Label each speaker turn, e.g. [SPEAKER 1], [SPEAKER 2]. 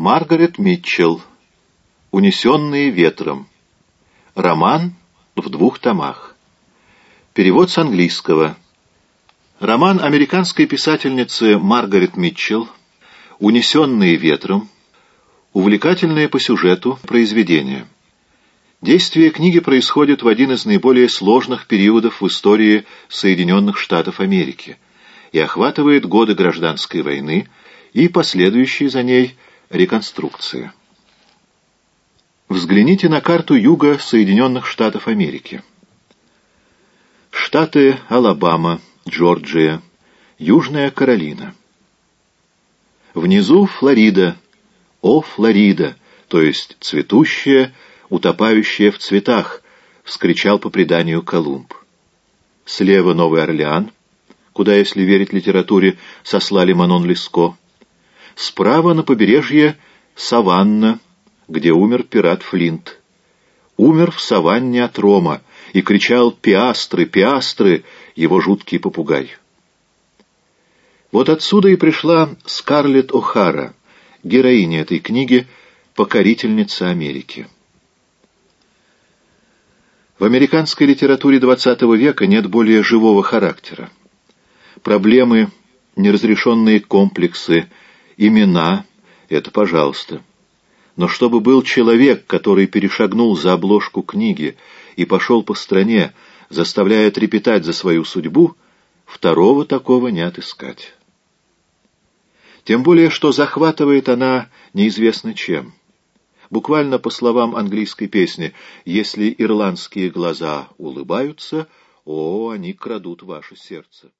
[SPEAKER 1] Маргарет Митчелл. «Унесенные ветром». Роман в двух томах. Перевод с английского. Роман американской писательницы Маргарет Митчелл «Унесенные ветром» увлекательное по сюжету произведение. Действие книги происходит в один из наиболее сложных периодов в истории Соединенных Штатов Америки и охватывает годы гражданской войны и последующие за ней реконструкции. Взгляните на карту юга Соединенных Штатов Америки. Штаты Алабама, Джорджия, Южная Каролина. Внизу Флорида, о Флорида, то есть цветущая, утопающая в цветах, вскричал по преданию Колумб. Слева Новый Орлеан, куда, если верить литературе, сослали Манон Леско. Справа на побережье Саванна, где умер пират Флинт. Умер в саванне от Рома и кричал «Пиастры! Пиастры!» его жуткий попугай. Вот отсюда и пришла Скарлетт О'Хара, героиня этой книги, покорительница Америки. В американской литературе XX века нет более живого характера. Проблемы, неразрешенные комплексы, имена — это пожалуйста. Но чтобы был человек, который перешагнул за обложку книги и пошел по стране, заставляя трепетать за свою судьбу, второго такого не отыскать. Тем более, что захватывает она неизвестно чем. Буквально по словам английской песни, если ирландские глаза улыбаются, о, они крадут ваше сердце.